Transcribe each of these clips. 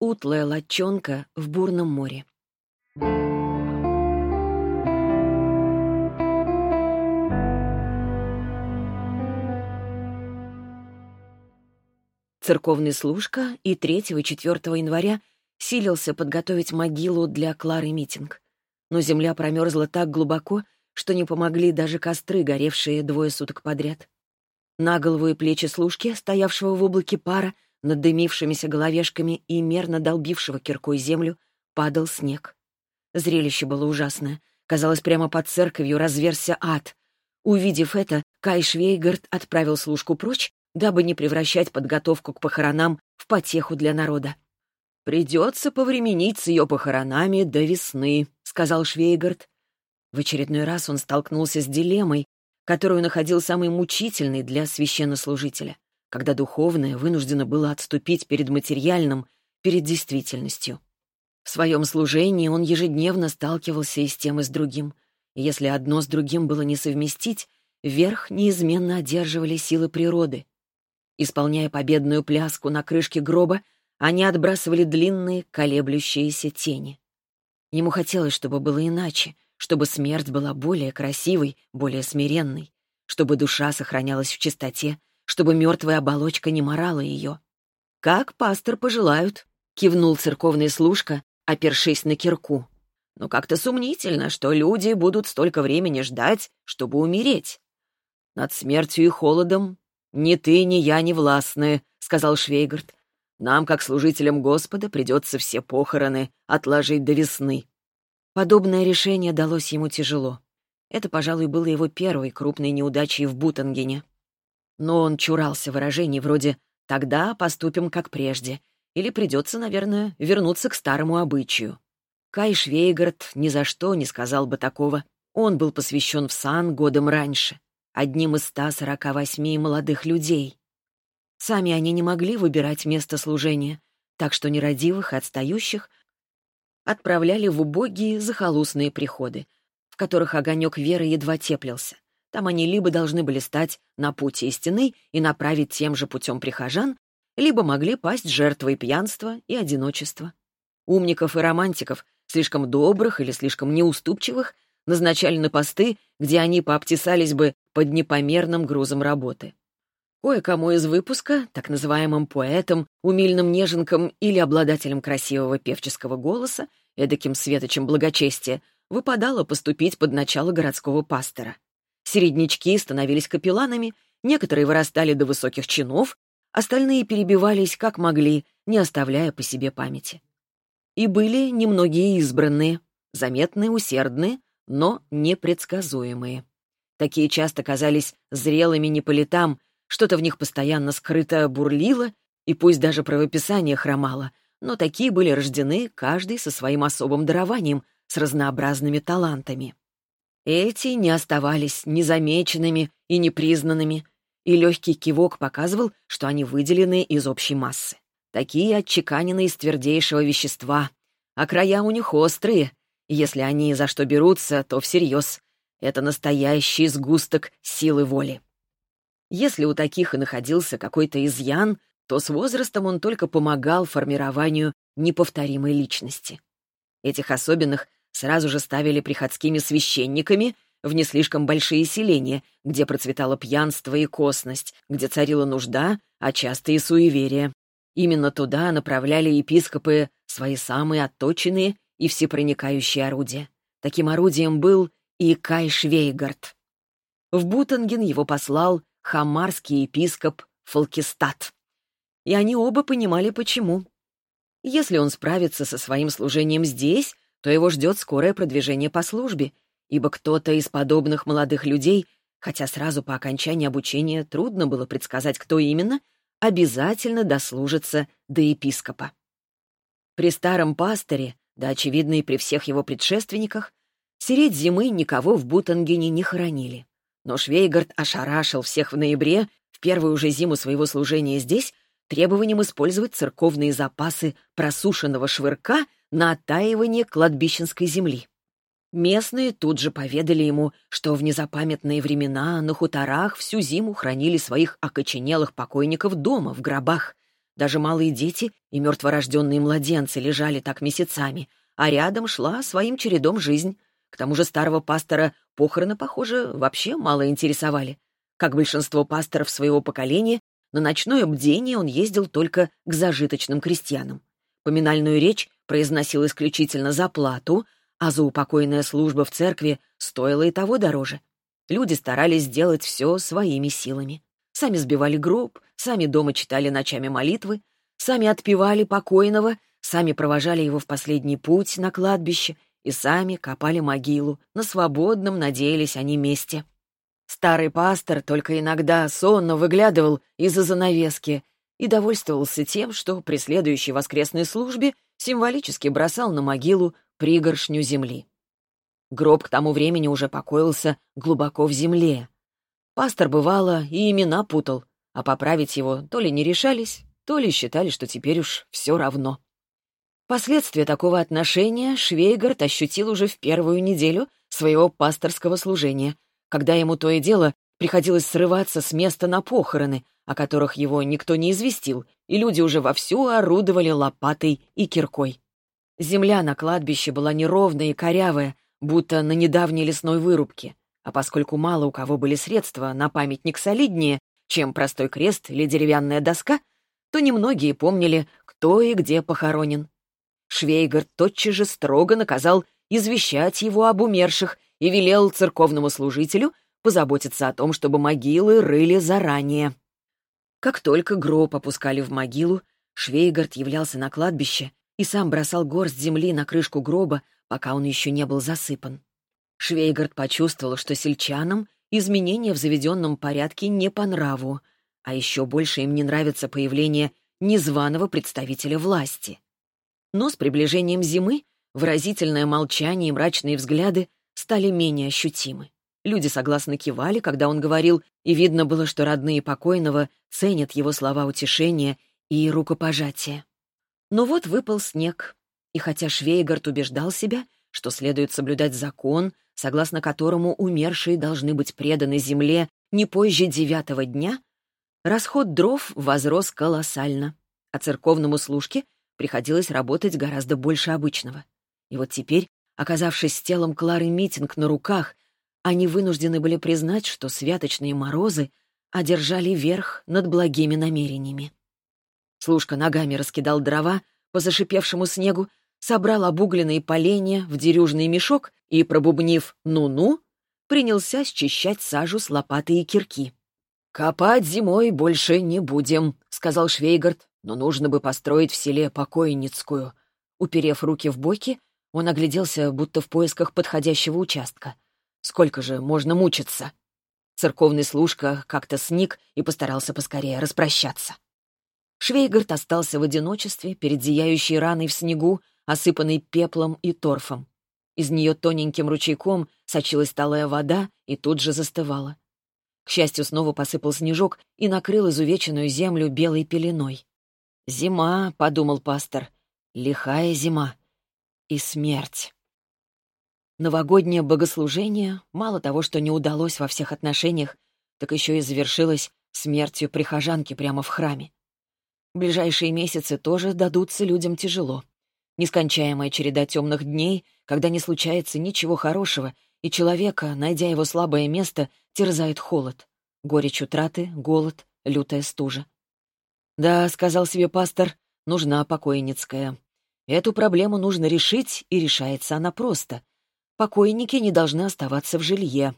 утлая лодчонка в бурном море. Церковный служка и 3-4 января силился подготовить могилу для Клары Митинг. Но земля промерзла так глубоко, что не помогли даже костры, горевшие двое суток подряд. На голову и плечи служки, стоявшего в облаке пара, над дымившимися головешками и мерно долбившего киркой землю, падал снег. Зрелище было ужасное. Казалось, прямо под церковью разверся ад. Увидев это, Кай Швейгард отправил служку прочь, дабы не превращать подготовку к похоронам в потеху для народа. «Придется повременить с ее похоронами до весны», — сказал Швейгард. В очередной раз он столкнулся с дилеммой, которую находил самой мучительной для священнослужителя, когда духовное вынуждено было отступить перед материальным, перед действительностью. В своем служении он ежедневно сталкивался и с тем, и с другим. И если одно с другим было не совместить, верх неизменно одерживали силы природы. Исполняя победную пляску на крышке гроба, они отбрасывали длинные, колеблющиеся тени. Ему хотелось, чтобы было иначе, чтобы смерть была более красивой, более смиренной, чтобы душа сохранялась в чистоте, чтобы мертвая оболочка не морала ее. «Как пастор пожелают», — кивнул церковный служка, опершись на кирку. «Но как-то сомнительно, что люди будут столько времени ждать, чтобы умереть. Над смертью и холодом ни ты, ни я не властны», — сказал Швейгард. Нам, как служителям Господа, придется все похороны отложить до весны». Подобное решение далось ему тяжело. Это, пожалуй, было его первой крупной неудачей в Бутангене. Но он чурался выражений вроде «тогда поступим как прежде» или «придется, наверное, вернуться к старому обычаю». Кай Швейгард ни за что не сказал бы такого. Он был посвящен в сан годом раньше, одним из 148 молодых людей. Сами они не могли выбирать место служения, так что нерадивых и отстающих отправляли в убогие захолустные приходы, в которых огонек веры едва теплился. Там они либо должны были стать на пути истины и направить тем же путем прихожан, либо могли пасть жертвой пьянства и одиночества. Умников и романтиков, слишком добрых или слишком неуступчивых, назначали на посты, где они пообтесались бы под непомерным грузом работы. Кое-кому из выпуска, так называемым поэтом, умильным неженкам или обладателем красивого певческого голоса, эдаким светочем благочестия, выпадало поступить под начало городского пастора. Середнячки становились капелланами, некоторые вырастали до высоких чинов, остальные перебивались как могли, не оставляя по себе памяти. И были немногие избранные, заметные, усердные, но непредсказуемые. Такие часто казались зрелыми не по летам, что-то в них постоянно скрыто бурлило, и пусть даже правописание хромало, но такие были рождены, каждый со своим особым дарованием, с разнообразными талантами. Эти не оставались незамеченными и непризнанными, и легкий кивок показывал, что они выделены из общей массы. Такие отчеканены из твердейшего вещества, а края у них острые, если они за что берутся, то всерьез. Это настоящий сгусток силы воли. Если у таких и находился какой-то изъян, то с возрастом он только помогал формированию неповторимой личности. Этих особенных сразу же ставили приходскими священниками в не слишком большие селения, где процветало пьянство и косность, где царила нужда, а часто и суеверие. Именно туда направляли епископы свои самые отточенные и всепроникающие орудия. Таким орудием был и Кай Швейгард. В Бутанген его послал хамарский епископ Фалкистат. И они оба понимали, почему. Если он справится со своим служением здесь, то его ждет скорое продвижение по службе, ибо кто-то из подобных молодых людей, хотя сразу по окончании обучения трудно было предсказать, кто именно, обязательно дослужится до епископа. При старом пастыре, да очевидно и при всех его предшественниках, сереть зимы никого в Бутангене не хоронили. Но Швейгард ошарашил всех в ноябре, в первую же зиму своего служения здесь, требованием использовать церковные запасы просушенного швырка на оттаивание кладбищенской земли. Местные тут же поведали ему, что в незапамятные времена на хуторах всю зиму хранили своих окоченелых покойников дома, в гробах. Даже малые дети и мертворожденные младенцы лежали так месяцами, а рядом шла своим чередом жизнь. К тому же старого пастора похороны, похоже, вообще мало интересовали. Как большинство пасторов своего поколения, на ночное бдение он ездил только к зажиточным крестьянам. Поминальную речь произносил исключительно за плату, а заупокойная служба в церкви стоила и того дороже. Люди старались сделать все своими силами. Сами сбивали гроб, сами дома читали ночами молитвы, сами отпевали покойного, сами провожали его в последний путь на кладбище и сами копали могилу. На свободном надеялись они месте. Старый пастор только иногда сонно выглядывал из-за занавески и довольствовался тем, что при следующей воскресной службе символически бросал на могилу пригоршню земли. Гроб к тому времени уже покоился глубоко в земле. Пастор, бывало, и имена путал, а поправить его то ли не решались, то ли считали, что теперь уж все равно. Последствия такого отношения Швейгард ощутил уже в первую неделю своего пасторского служения, когда ему то и дело приходилось срываться с места на похороны, о которых его никто не известил, и люди уже вовсю орудовали лопатой и киркой. Земля на кладбище была неровная и корявая, будто на недавней лесной вырубке. А поскольку мало у кого были средства на памятник солиднее, чем простой крест или деревянная доска, то немногие помнили, кто и где похоронен. Швейгар тотчас же строго наказал извещать его об умерших и велел церковному служителю позаботиться о том, чтобы могилы рыли заранее. Как только гроб опускали в могилу, Швейгард являлся на кладбище и сам бросал горсть земли на крышку гроба, пока он еще не был засыпан. Швейгард почувствовал, что сельчанам изменения в заведенном порядке не по нраву, а еще больше им не нравится появление незваного представителя власти. Но с приближением зимы выразительное молчание и мрачные взгляды стали менее ощутимы. Люди согласно кивали, когда он говорил, и видно было, что родные покойного ценят его слова утешения и рукопожатия. Но вот выпал снег, и хотя Швейгард убеждал себя, что следует соблюдать закон, согласно которому умершие должны быть преданы земле не позже девятого дня, расход дров возрос колоссально, а церковному служке приходилось работать гораздо больше обычного. И вот теперь, оказавшись с телом Клары Митинг на руках, они вынуждены были признать, что святочные морозы одержали верх над благими намерениями. Служка ногами раскидал дрова по зашипевшему снегу, собрал обугленные поленья в дерюжный мешок и, пробубнив «ну-ну», принялся счищать сажу с лопаты и кирки. «Копать зимой больше не будем», — сказал Швейгард, «но нужно бы построить в селе покойницкую». Уперев руки в боки, он огляделся, будто в поисках подходящего участка. «Сколько же можно мучиться?» Церковный служка как-то сник и постарался поскорее распрощаться. Швейгард остался в одиночестве перед зияющей раной в снегу, осыпанной пеплом и торфом. Из нее тоненьким ручейком сочилась талая вода и тут же застывала. К счастью, снова посыпал снежок и накрыл изувеченную землю белой пеленой. «Зима», — подумал пастор, — «лихая зима. И смерть». Новогоднее богослужение мало того, что не удалось во всех отношениях, так еще и завершилось смертью прихожанки прямо в храме. Ближайшие месяцы тоже дадутся людям тяжело. Нескончаемая череда темных дней, когда не случается ничего хорошего, и человека, найдя его слабое место, терзает холод. Горечь утраты, голод, лютая стужа. «Да», — сказал себе пастор, — «нужна покойницкая. Эту проблему нужно решить, и решается она просто. Покойники не должны оставаться в жилье.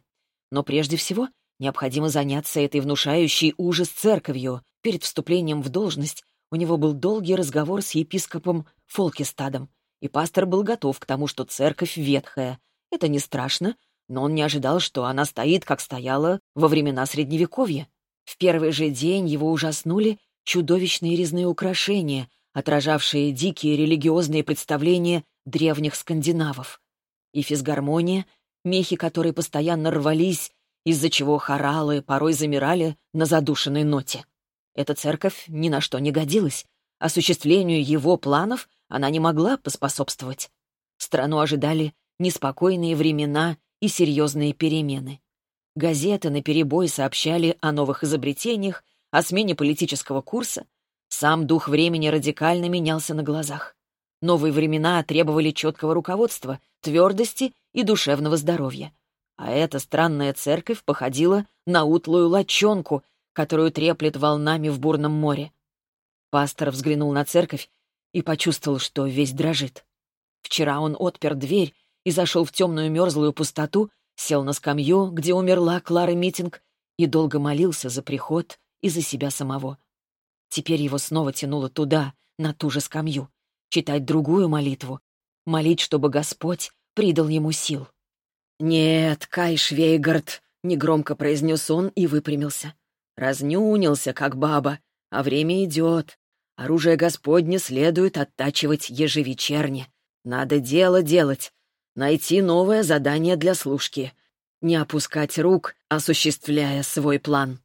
Но прежде всего необходимо заняться этой внушающей ужас церковью, Перед вступлением в должность у него был долгий разговор с епископом Фолкистадом, и пастор был готов к тому, что церковь ветхая. Это не страшно, но он не ожидал, что она стоит, как стояла во времена Средневековья. В первый же день его ужаснули чудовищные резные украшения, отражавшие дикие религиозные представления древних скандинавов. И физгармония, мехи которой постоянно рвались, из-за чего хоралы порой замирали на задушенной ноте. Эта церковь ни на что не годилась. Осуществлению его планов она не могла поспособствовать. Страну ожидали неспокойные времена и серьезные перемены. Газеты наперебой сообщали о новых изобретениях, о смене политического курса. Сам дух времени радикально менялся на глазах. Новые времена требовали четкого руководства, твердости и душевного здоровья. А эта странная церковь походила на утлую лочонку, которую треплет волнами в бурном море. Пастор взглянул на церковь и почувствовал, что весь дрожит. Вчера он отпер дверь и зашел в темную мерзлую пустоту, сел на скамью, где умерла Клара Митинг, и долго молился за приход и за себя самого. Теперь его снова тянуло туда, на ту же скамью читать другую молитву, молить, чтобы Господь придал ему сил. «Нет, Кай Швейгард», — негромко произнес он и выпрямился. Разнюнился, как баба, а время идет. Оружие Господне следует оттачивать ежевечерне. Надо дело делать, найти новое задание для служки, не опускать рук, осуществляя свой план.